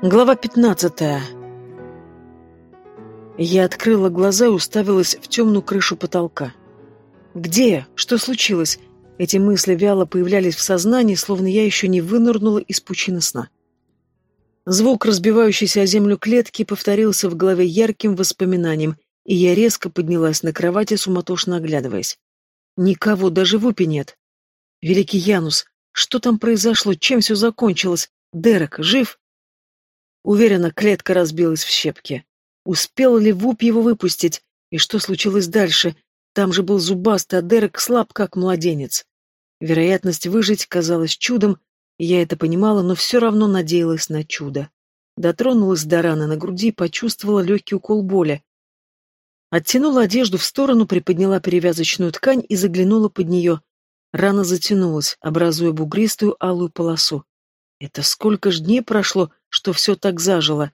Глава 15. Я открыла глаза и уставилась в темную крышу потолка. Где я? Что случилось? Эти мысли вяло появлялись в сознании, словно я еще не вынырнула из пучины сна. Звук разбивающейся о землю клетки повторился в голове ярким воспоминанием, и я резко поднялась на кровати, суматошно оглядываясь. Никого, даже в упе нет. Великий Янус, что там произошло, чем все закончилось? Дерек жив? Уверена, клетка разбилась в щепки. Успел ли Вуп его выпустить? И что случилось дальше? Там же был зубастый, а Дерек слаб, как младенец. Вероятность выжить казалась чудом, и я это понимала, но все равно надеялась на чудо. Дотронулась до раны на груди, почувствовала легкий укол боли. Оттянула одежду в сторону, приподняла перевязочную ткань и заглянула под нее. Рана затянулась, образуя бугристую алую полосу. Это сколько ж дней прошло, что все так зажило.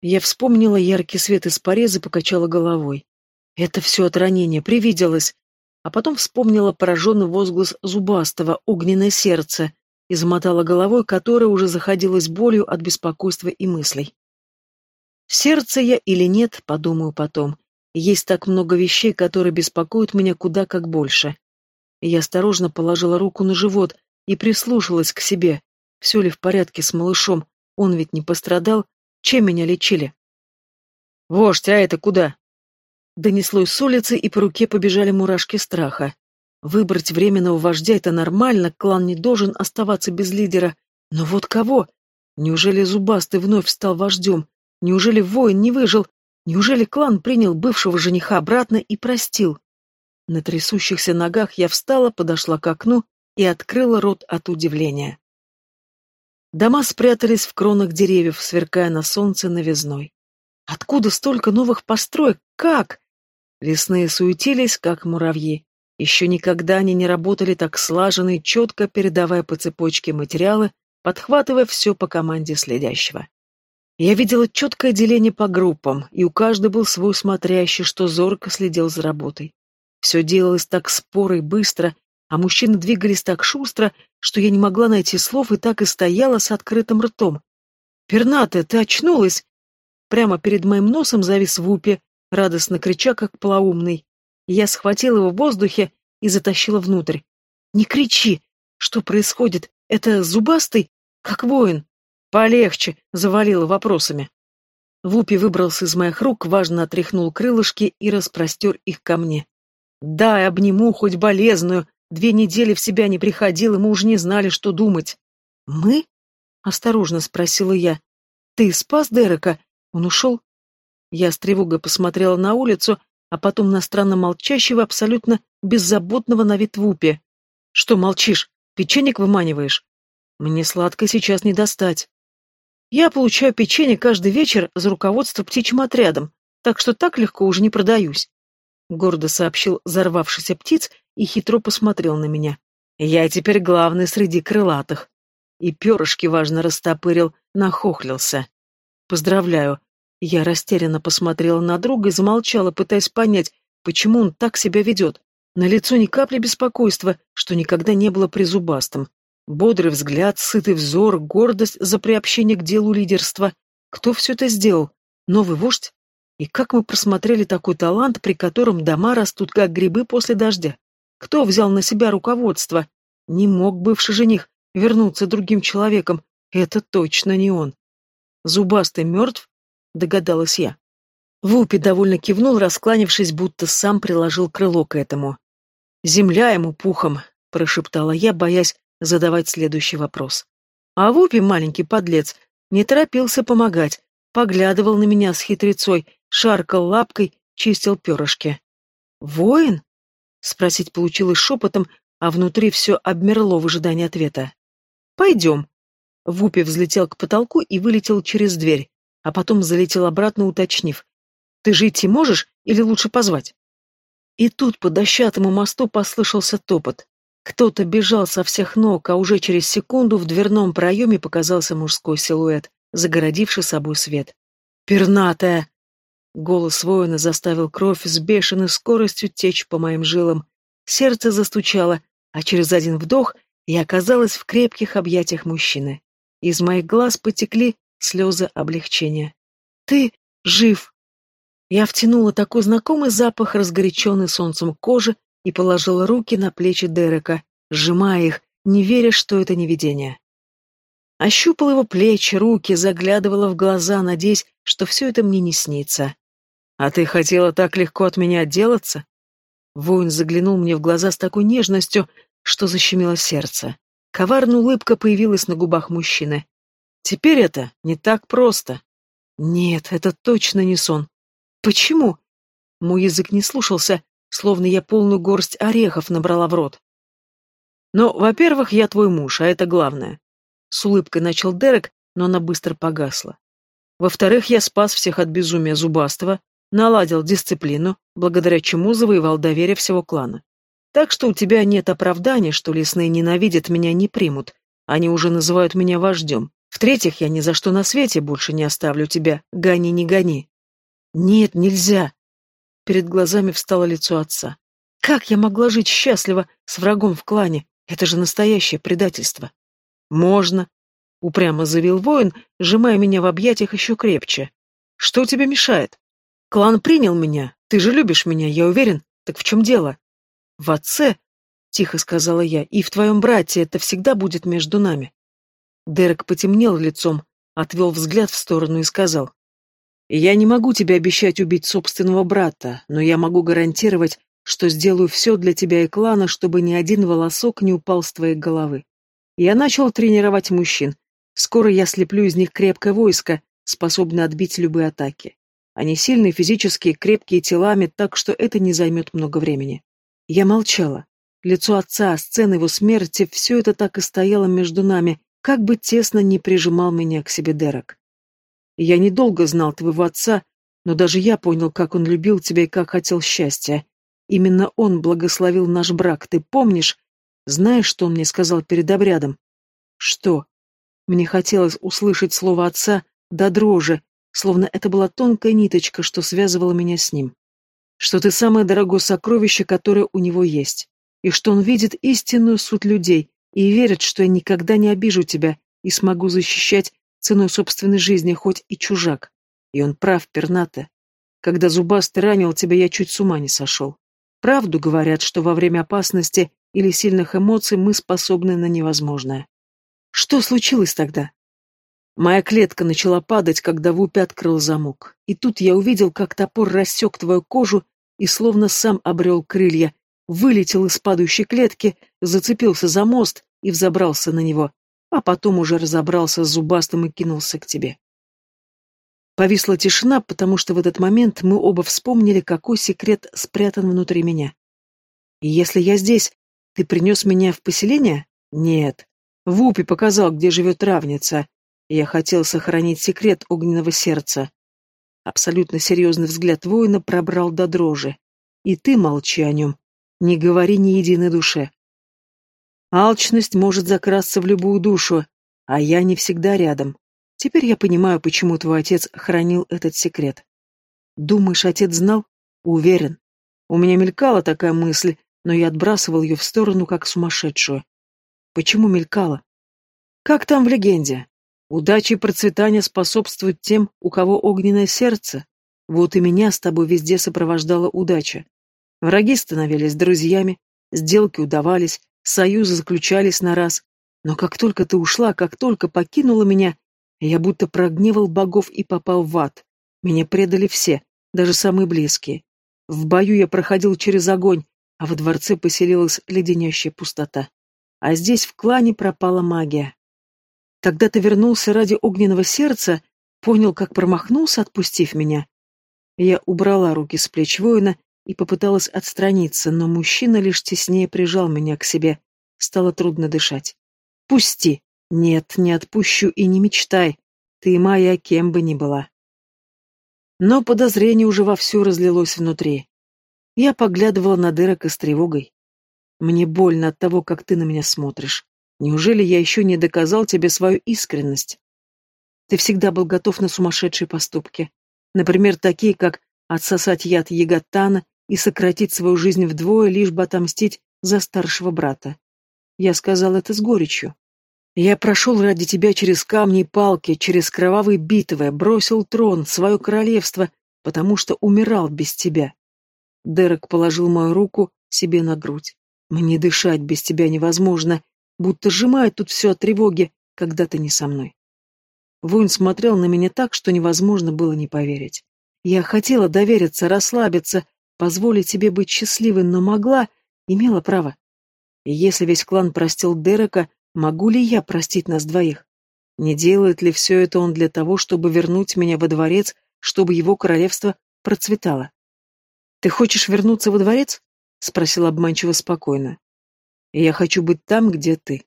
Я вспомнила яркий свет из пореза, покачала головой. Это все от ранения, привиделось. А потом вспомнила пораженный возглас зубастого, огненное сердце, и замотала головой, которая уже заходилась болью от беспокойства и мыслей. Сердце я или нет, подумаю потом. Есть так много вещей, которые беспокоят меня куда как больше. Я осторожно положила руку на живот и прислушалась к себе. Все ли в порядке с малышом? Он ведь не пострадал. Чем меня лечили? «Вождь, а это куда?» Донеслось с улицы, и по руке побежали мурашки страха. Выбрать временного вождя — это нормально, клан не должен оставаться без лидера. Но вот кого? Неужели Зубастый вновь стал вождем? Неужели воин не выжил? Неужели клан принял бывшего жениха обратно и простил? На трясущихся ногах я встала, подошла к окну и открыла рот от удивления. Дома спрятались в кронах деревьев, сверкая на солнце новизной. Откуда столько новых построек? Как? Лесные суетились, как муравьи. Еще никогда они не работали так слаженно и четко, передавая по цепочке материалы, подхватывая все по команде следящего. Я видела четкое деление по группам, и у каждой был свой смотрящий, что зорко следил за работой. Все делалось так споро и быстро, а мужчины двигались так шустро, что я не могла найти слов и так и стояла с открытым ртом. «Перната, ты очнулась!» Прямо перед моим носом завис в упе, радостно крича, как полоумный. Я схватила его в воздухе и затащила внутрь. «Не кричи! Что происходит? Это зубастый? Как воин?» «Полегче!» — завалила вопросами. Вупи выбрался из моих рук, важно отряхнул крылышки и распростер их ко мне. «Дай обниму хоть болезную!» Две недели в себя не приходил, и мы уже не знали, что думать. «Мы?» — осторожно спросила я. «Ты спас Дерека? Он ушел?» Я с тревогой посмотрела на улицу, а потом на странно молчащего, абсолютно беззаботного на вид Вупи. «Что молчишь? Печенек выманиваешь?» «Мне сладко сейчас не достать». «Я получаю печенье каждый вечер за руководство птичьим отрядом, так что так легко уже не продаюсь», — гордо сообщил взорвавшийся птиц и хитро посмотрел на меня. Я теперь главный среди крылатых. И перышки важно растопырил, нахохлился. Поздравляю. Я растерянно посмотрела на друга и замолчала, пытаясь понять, почему он так себя ведет. На лицо ни капли беспокойства, что никогда не было при зубастом. Бодрый взгляд, сытый взор, гордость за приобщение к делу лидерства. Кто все это сделал? Новый вождь? И как мы просмотрели такой талант, при котором дома растут как грибы после дождя? Кто взял на себя руководство? Не мог бывший жених вернуться другим человеком. Это точно не он. Зубастый мертв? Догадалась я. Вупи довольно кивнул, раскланившись, будто сам приложил крыло к этому. «Земля ему пухом», — прошептала я, боясь задавать следующий вопрос. А Вупи, маленький подлец, не торопился помогать, поглядывал на меня с хитрецой, шаркал лапкой, чистил перышки. «Воин?» Спросить получилось шепотом, а внутри все обмерло в ожидании ответа. «Пойдем». Вупи взлетел к потолку и вылетел через дверь, а потом залетел обратно, уточнив. «Ты же идти можешь или лучше позвать?» И тут по дощатому мосту послышался топот. Кто-то бежал со всех ног, а уже через секунду в дверном проеме показался мужской силуэт, загородивший собой свет. «Пернатая!» Голос воина заставил кровь с бешеной скоростью течь по моим жилам. Сердце застучало, а через один вдох я оказалась в крепких объятиях мужчины. Из моих глаз потекли слезы облегчения. «Ты жив!» Я втянула такой знакомый запах разгоряченной солнцем кожи и положила руки на плечи Дерека, сжимая их, не веря, что это не видение. Ощупала его плечи, руки, заглядывала в глаза, надеясь, что все это мне не снится. «А ты хотела так легко от меня отделаться?» Воин заглянул мне в глаза с такой нежностью, что защемило сердце. Коварная улыбка появилась на губах мужчины. «Теперь это не так просто». «Нет, это точно не сон». «Почему?» Мой язык не слушался, словно я полную горсть орехов набрала в рот. «Ну, во-первых, я твой муж, а это главное». С улыбкой начал Дерек, но она быстро погасла. Во-вторых, я спас всех от безумия зубастого, наладил дисциплину, благодаря чему завоевал доверие всего клана. Так что у тебя нет оправдания, что лесные ненавидят меня, не примут. Они уже называют меня вождем. В-третьих, я ни за что на свете больше не оставлю тебя. Гони, не гони. Нет, нельзя. Перед глазами встало лицо отца. Как я могла жить счастливо с врагом в клане? Это же настоящее предательство. Можно, упрямо заявил воин, сжимая меня в объятиях еще крепче. Что тебе мешает? Клан принял меня. Ты же любишь меня, я уверен. Так в чем дело? В отце, тихо сказала я, и в твоем брате это всегда будет между нами. Дерек потемнел лицом, отвел взгляд в сторону и сказал. Я не могу тебе обещать убить собственного брата, но я могу гарантировать, что сделаю все для тебя и клана, чтобы ни один волосок не упал с твоей головы. Я начал тренировать мужчин. Скоро я слеплю из них крепкое войско, способное отбить любые атаки. Они сильные физически, крепкие телами, так что это не займет много времени. Я молчала. Лицо отца, сцена его смерти, все это так и стояло между нами, как бы тесно не прижимал меня к себе Дерек. Я недолго знал твоего отца, но даже я понял, как он любил тебя и как хотел счастья. Именно он благословил наш брак, ты помнишь? Знаешь, что он мне сказал перед обрядом? Что? Мне хотелось услышать слово отца до дрожи, словно это была тонкая ниточка, что связывала меня с ним. Что ты самое дорогое сокровище, которое у него есть, и что он видит истинную суть людей и верит, что я никогда не обижу тебя и смогу защищать ценой собственной жизни, хоть и чужак. И он прав, перната. Когда зубастый ранил тебя, я чуть с ума не сошел. Правду говорят, что во время опасности или сильных эмоций мы способны на невозможное. Что случилось тогда? Моя клетка начала падать, когда Вупи открыл замок. И тут я увидел, как топор рассек твою кожу и словно сам обрел крылья, вылетел из падающей клетки, зацепился за мост и взобрался на него, а потом уже разобрался с зубастым и кинулся к тебе. Повисла тишина, потому что в этот момент мы оба вспомнили, какой секрет спрятан внутри меня. И если я здесь, ты принес меня в поселение? Нет. Вупи показал, где живет травница, я хотел сохранить секрет огненного сердца. Абсолютно серьезный взгляд воина пробрал до дрожи. И ты молчи о нем. Не говори ни единой душе. Алчность может закрасться в любую душу, а я не всегда рядом. Теперь я понимаю, почему твой отец хранил этот секрет. Думаешь, отец знал? Уверен. У меня мелькала такая мысль, но я отбрасывал ее в сторону, как сумасшедшую. Почему мелькала? Как там в легенде? Удача и процветание способствуют тем, у кого огненное сердце. Вот и меня с тобой везде сопровождала удача. Враги становились друзьями, сделки удавались, союзы заключались на раз. Но как только ты ушла, как только покинула меня, я будто прогневал богов и попал в ад. Меня предали все, даже самые близкие. В бою я проходил через огонь, а во дворце поселилась леденящая пустота. А здесь в клане пропала магия. Когда ты вернулся ради огненного сердца, понял, как промахнулся, отпустив меня. Я убрала руки с плеч воина и попыталась отстраниться, но мужчина лишь теснее прижал меня к себе. Стало трудно дышать. «Пусти!» «Нет, не отпущу и не мечтай. Ты моя кем бы ни была». Но подозрение уже вовсю разлилось внутри. Я поглядывала на Дерека с тревогой. Мне больно от того, как ты на меня смотришь. Неужели я еще не доказал тебе свою искренность? Ты всегда был готов на сумасшедшие поступки. Например, такие, как отсосать яд Ягатана и сократить свою жизнь вдвое, лишь бы отомстить за старшего брата. Я сказал это с горечью. Я прошел ради тебя через камни и палки, через кровавые битвы, бросил трон, свое королевство, потому что умирал без тебя. Дерек положил мою руку себе на грудь. Мне дышать без тебя невозможно, будто сжимает тут все от тревоги, когда ты не со мной. Воин смотрел на меня так, что невозможно было не поверить. Я хотела довериться, расслабиться, позволить себе быть счастливой, но могла, имела право. И если весь клан простил Дерека, могу ли я простить нас двоих? Не делает ли все это он для того, чтобы вернуть меня во дворец, чтобы его королевство процветало? «Ты хочешь вернуться во дворец?» — спросил обманчиво спокойно. «Я хочу быть там, где ты».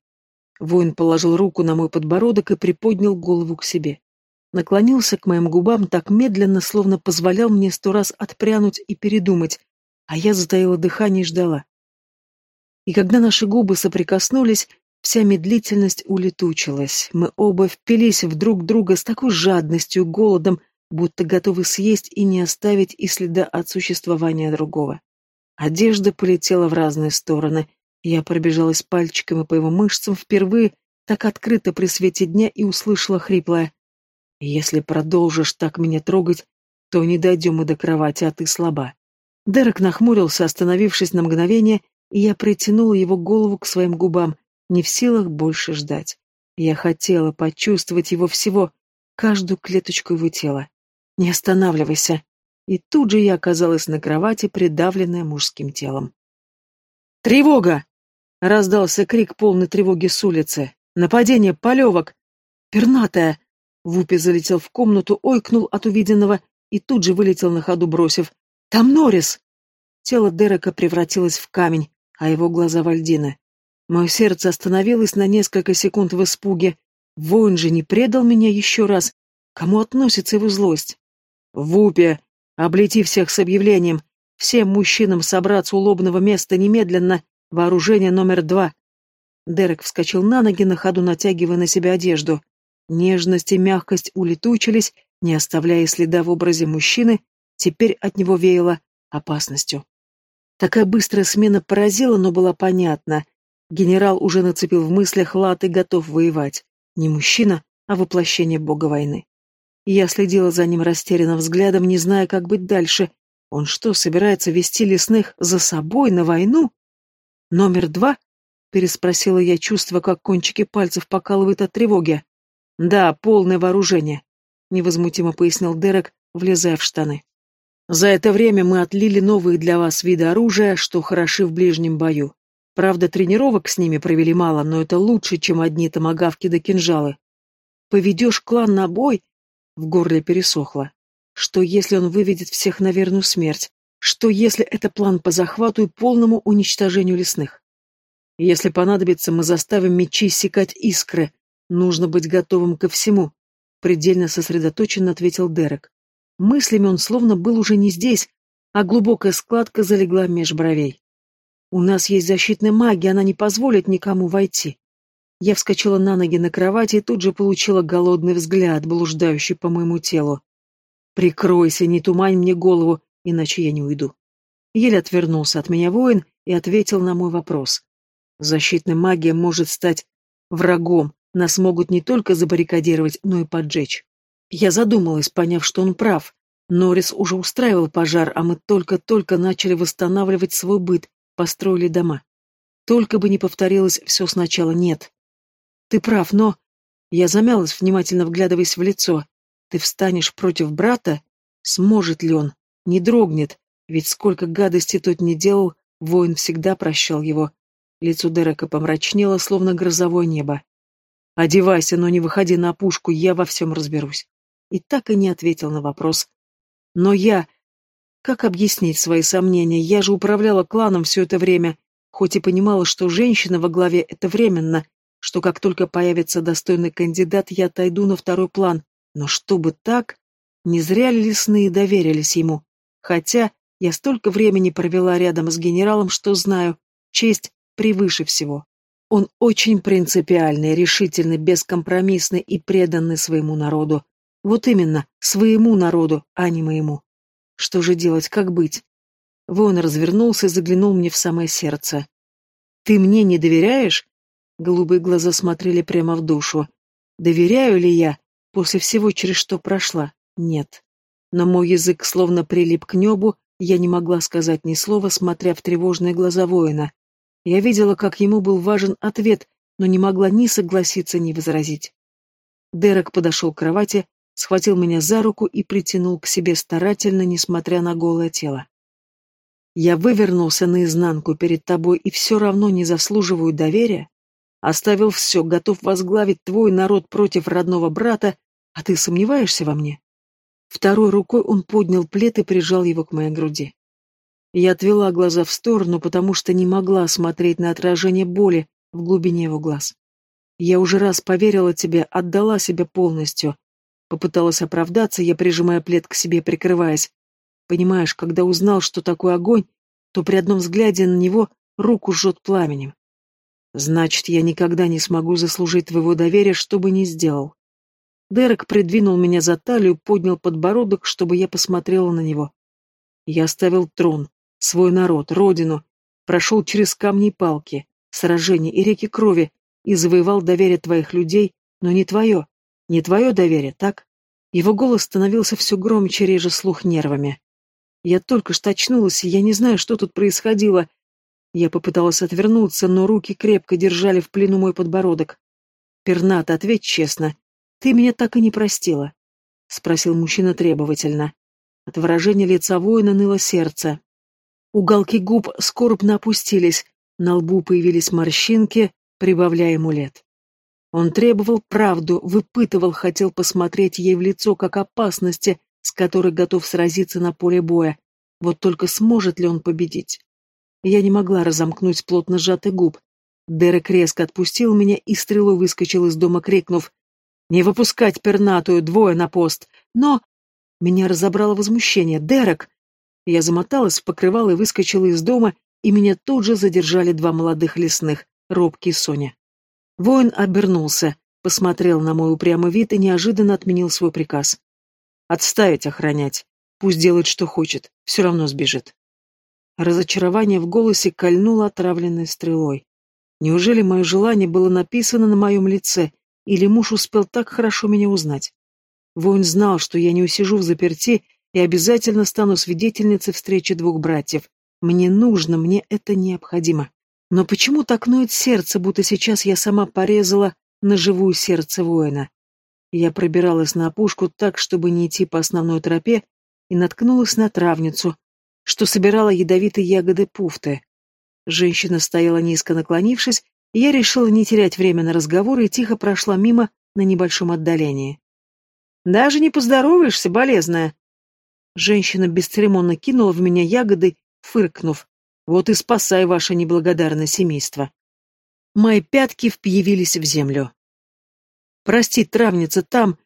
Воин положил руку на мой подбородок и приподнял голову к себе. Наклонился к моим губам так медленно, словно позволял мне сто раз отпрянуть и передумать, а я затаила дыхание и ждала. И когда наши губы соприкоснулись, вся медлительность улетучилась. Мы оба впились в друг друга с такой жадностью, голодом, будто готовы съесть и не оставить и следа от существования другого. Одежда полетела в разные стороны. Я пробежалась пальчиками по его мышцам впервые, так открыто при свете дня и услышала хриплое. «Если продолжишь так меня трогать, то не дойдем мы до кровати, а ты слаба». Дерек нахмурился, остановившись на мгновение, и я притянула его голову к своим губам, не в силах больше ждать. Я хотела почувствовать его всего, каждую клеточку его тела. «Не останавливайся!» И тут же я оказалась на кровати, придавленная мужским телом. «Тревога!» — раздался крик полной тревоги с улицы. «Нападение! Полевок!» «Пернатая!» Вупи залетел в комнату, ойкнул от увиденного и тут же вылетел на ходу, бросив. «Там Норрис!» Тело Дерека превратилось в камень, а его глаза в льдины. Мое сердце остановилось на несколько секунд в испуге. Воин же не предал меня еще раз. Кому относится его злость? «Вупе! Облети всех с объявлением! Всем мужчинам собраться у лобного места немедленно! Вооружение номер два!» Дерек вскочил на ноги, на ходу натягивая на себя одежду. Нежность и мягкость улетучились, не оставляя следа в образе мужчины, теперь от него веяло опасностью. Такая быстрая смена поразила, но была понятна. Генерал уже нацепил в мыслях лад и готов воевать. Не мужчина, а воплощение бога войны. Я следила за ним растерянным взглядом, не зная, как быть дальше. Он что, собирается вести лесных за собой на войну? Номер два? Переспросила я, чувствуя, как кончики пальцев покалывают от тревоги. Да, полное вооружение, невозмутимо пояснил Дерек, влезая в штаны. За это время мы отлили новые для вас виды оружия, что хороши в ближнем бою. Правда, тренировок с ними провели мало, но это лучше, чем одни томагавки да кинжалы. Поведешь клан на бой? В горле пересохло. Что если он выведет всех на верную смерть? Что если это план по захвату и полному уничтожению лесных? Если понадобится, мы заставим мечи секать искры. Нужно быть готовым ко всему. Предельно сосредоточенно ответил Дерек. Мыслями он словно был уже не здесь, а глубокая складка залегла меж бровей. У нас есть защитная магия, она не позволит никому войти. Я вскочила на ноги на кровати и тут же получила голодный взгляд, блуждающий по моему телу. «Прикройся, не тумань мне голову, иначе я не уйду». Еле отвернулся от меня воин и ответил на мой вопрос. «Защитная магия может стать врагом, нас могут не только забаррикадировать, но и поджечь». Я задумалась, поняв, что он прав. Норрис уже устраивал пожар, а мы только-только начали восстанавливать свой быт, построили дома. Только бы не повторилось все сначала, нет. Ты прав, но... Я замялась, внимательно вглядываясь в лицо. Ты встанешь против брата? Сможет ли он? Не дрогнет, ведь сколько гадости тот не делал, воин всегда прощал его. Лицо Дерека помрачнело, словно грозовое небо. «Одевайся, но не выходи на опушку, я во всем разберусь». И так и не ответил на вопрос. «Но я...» Как объяснить свои сомнения? Я же управляла кланом все это время, хоть и понимала, что женщина во главе — это временно, что как только появится достойный кандидат, я отойду на второй план. Но чтобы так, не зря ли лесные доверились ему? Хотя я столько времени провела рядом с генералом, что знаю, честь превыше всего. Он очень принципиальный, решительный, бескомпромиссный и преданный своему народу. Вот именно, своему народу, а не моему. Что же делать, как быть? Вон развернулся и заглянул мне в самое сердце. «Ты мне не доверяешь?» Голубые глаза смотрели прямо в душу. Доверяю ли я после всего, через что прошла? Нет. Но мой язык словно прилип к небу, я не могла сказать ни слова, смотря в тревожные глаза воина. Я видела, как ему был важен ответ, но не могла ни согласиться, ни возразить. Дерек подошел к кровати, схватил меня за руку и притянул к себе старательно, несмотря на голое тело. Я вывернулся наизнанку перед тобой и все равно не заслуживаю доверия? Оставил все, готов возглавить твой народ против родного брата, а ты сомневаешься во мне? Второй рукой он поднял плед и прижал его к моей груди. Я отвела глаза в сторону, потому что не могла смотреть на отражение боли в глубине его глаз. Я уже раз поверила тебе, отдала себя полностью. Попыталась оправдаться, я прижимая плед к себе, прикрываясь. Понимаешь, когда узнал, что такое огонь, то при одном взгляде на него руку жжет пламенем. Значит, я никогда не смогу заслужить твоего доверия, что бы ни сделал. Дерек придвинул меня за талию, поднял подбородок, чтобы я посмотрела на него. Я оставил трон, свой народ, родину, прошел через камни и палки, сражения и реки крови и завоевал доверие твоих людей, но не твое, не твое доверие, так? Его голос становился все громче, реже слух нервами. Я только что очнулась, и я не знаю, что тут происходило. Я попыталась отвернуться, но руки крепко держали в плену мой подбородок. «Пернат, ответь честно. Ты меня так и не простила?» — спросил мужчина требовательно. От выражения лица воина ныло сердце. Уголки губ скорбно опустились, на лбу появились морщинки, прибавляя ему лет. Он требовал правду, выпытывал, хотел посмотреть ей в лицо как опасности, с которой готов сразиться на поле боя. Вот только сможет ли он победить? Я не могла разомкнуть плотно сжатый губ. Дерек резко отпустил меня и стрелой выскочил из дома, крикнув «Не выпускать пернатую, двое на пост!» Но... Меня разобрало возмущение. «Дерек!» Я замоталась, покрывала и выскочила из дома, и меня тут же задержали два молодых лесных, Робки и Соня. Воин обернулся, посмотрел на мой упрямый вид и неожиданно отменил свой приказ. Отставить охранять. Пусть делает, что хочет, все равно сбежит. Разочарование в голосе кольнуло отравленной стрелой. Неужели мое желание было написано на моем лице, или муж успел так хорошо меня узнать? Воин знал, что я не усижу в заперти и обязательно стану свидетельницей встречи двух братьев. Мне нужно, мне это необходимо. Но почему так ноет сердце, будто сейчас я сама порезала на живую сердце воина? Я пробиралась на опушку так, чтобы не идти по основной тропе, и наткнулась на травницу, что собирала ядовитые ягоды пуфты. Женщина стояла низко наклонившись, я решила не терять время на разговоры и тихо прошла мимо на небольшом отдалении. «Даже не поздороваешься, болезная!» Женщина бесцеремонно кинула в меня ягоды, фыркнув. «Вот и спасай ваше неблагодарное семейство!» Мои пятки впьявились в землю. «Прости, травница, там...»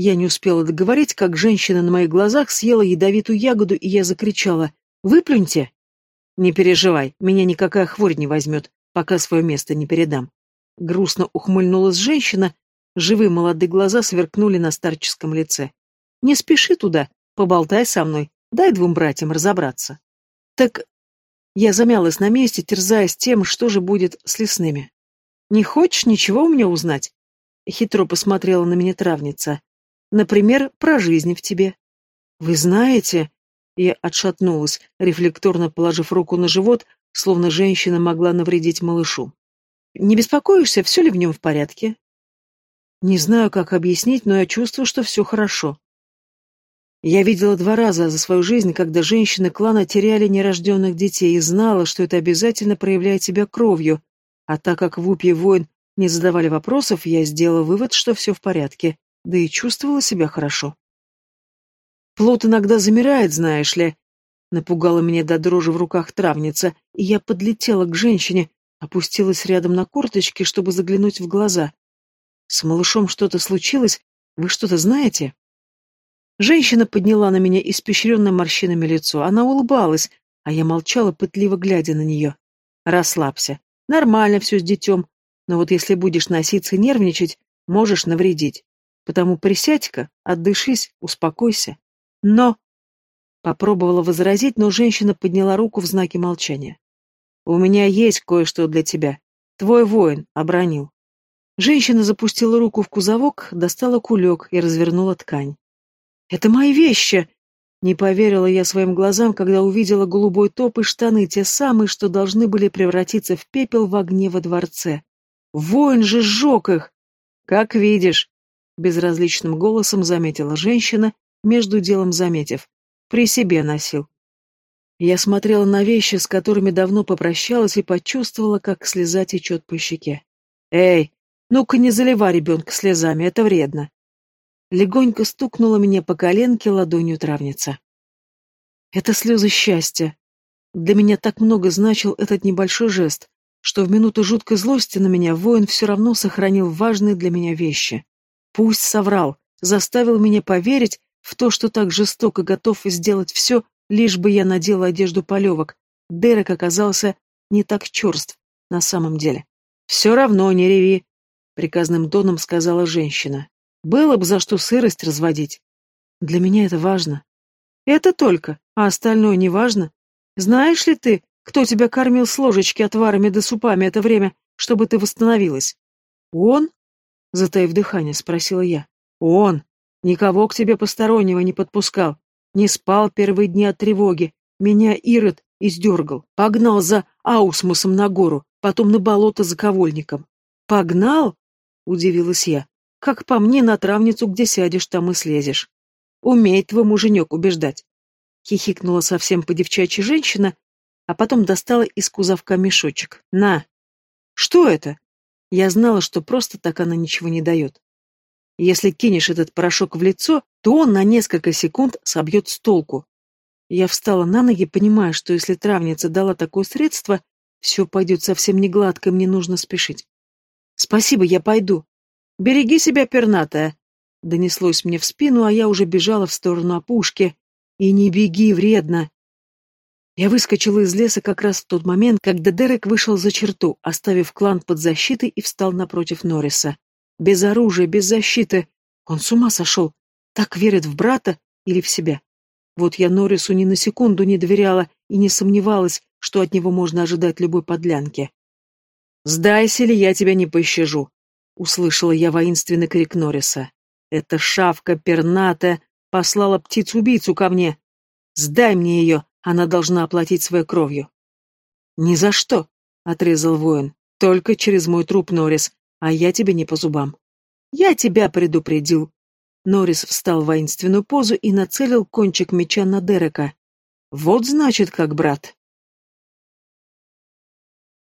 Я не успела договорить, как женщина на моих глазах съела ядовитую ягоду, и я закричала «Выплюньте!» «Не переживай, меня никакая хворь не возьмет, пока свое место не передам». Грустно ухмыльнулась женщина, живые молодые глаза сверкнули на старческом лице. «Не спеши туда, поболтай со мной, дай двум братьям разобраться». «Так...» Я замялась на месте, терзаясь тем, что же будет с лесными. «Не хочешь ничего у меня узнать?» Хитро посмотрела на меня травница. Например, про жизнь в тебе. Вы знаете... Я отшатнулась, рефлекторно положив руку на живот, словно женщина могла навредить малышу. Не беспокоишься, все ли в нем в порядке? Не знаю, как объяснить, но я чувствую, что все хорошо. Я видела два раза за свою жизнь, когда женщины клана теряли нерожденных детей и знала, что это обязательно проявляет себя кровью, а так как в Упье воин не задавали вопросов, я сделала вывод, что все в порядке, да и чувствовала себя хорошо. Плод иногда замирает, знаешь ли. Напугала меня до дрожи в руках травница, и я подлетела к женщине, опустилась рядом на корточки, чтобы заглянуть в глаза. С малышом что-то случилось? Вы что-то знаете? Женщина подняла на меня испещренное морщинами лицо. Она улыбалась, а я молчала, пытливо глядя на нее. Расслабься. Нормально все с детем. Но вот если будешь носиться и нервничать, можешь навредить. Потому присядь-ка, отдышись, успокойся. Но... Попробовала возразить, но женщина подняла руку в знаке молчания. «У меня есть кое-что для тебя. Твой воин обронил. Женщина запустила руку в кузовок, достала кулек и развернула ткань. «Это мои вещи!» Не поверила я своим глазам, когда увидела голубой топ и штаны, те самые, что должны были превратиться в пепел в огне во дворце. Воин же сжег их! Как видишь, безразличным голосом заметила женщина, между делом заметив. При себе носил. Я смотрела на вещи, с которыми давно попрощалась, и почувствовала, как слеза течет по щеке. «Эй, ну-ка не заливай ребенка слезами, это вредно!» Легонько стукнула меня по коленке ладонью травница. Это слезы счастья. Для меня так много значил этот небольшой жест, что в минуту жуткой злости на меня воин все равно сохранил важные для меня вещи. Пусть соврал, заставил меня поверить в то, что так жестоко готов сделать все, лишь бы я надела одежду полевок. Дерек оказался не так черств на самом деле. «Все равно не реви», — приказным тоном сказала женщина. Было бы за что сырость разводить. Для меня это важно. Это только, а остальное не важно. Знаешь ли ты, кто тебя кормил с ложечки отварами да супами это время, чтобы ты восстановилась? Он? Затаив дыхание, спросила я. Он. Никого к тебе постороннего не подпускал. Не спал первые дни от тревоги. Меня Ирод издергал. Погнал за Аусмусом на гору, потом на болото за ковольником. Погнал? Удивилась я. Как по мне, на травницу, где сядешь, там и слезешь. Умеет твой муженек убеждать. Хихикнула совсем по-девчачьи женщина, а потом достала из кузовка мешочек. На! Что это? Я знала, что просто так она ничего не дает. Если кинешь этот порошок в лицо, то он на несколько секунд собьет с толку. Я встала на ноги, понимая, что если травница дала такое средство, все пойдет совсем не гладко, мне нужно спешить. Спасибо, я пойду. «Береги себя, пернатая!» Донеслось мне в спину, а я уже бежала в сторону опушки. «И не беги, вредно!» Я выскочила из леса как раз в тот момент, когда Дерек вышел за черту, оставив клан под защитой и встал напротив Норриса. Без оружия, без защиты. Он с ума сошел. Так верит в брата или в себя. Вот я Норрису ни на секунду не доверяла и не сомневалась, что от него можно ожидать любой подлянки. «Сдайся, или я тебя не пощажу», услышала я воинственный крик Норриса. «Эта шавка перната послала птицу-убийцу ко мне. Сдай мне ее, она должна оплатить своей кровью». «Ни за что», — отрезал воин. «Только через мой труп, Норрис, а я тебе не по зубам». «Я тебя предупредил». Норрис встал в воинственную позу и нацелил кончик меча на Дерека. «Вот значит как, брат».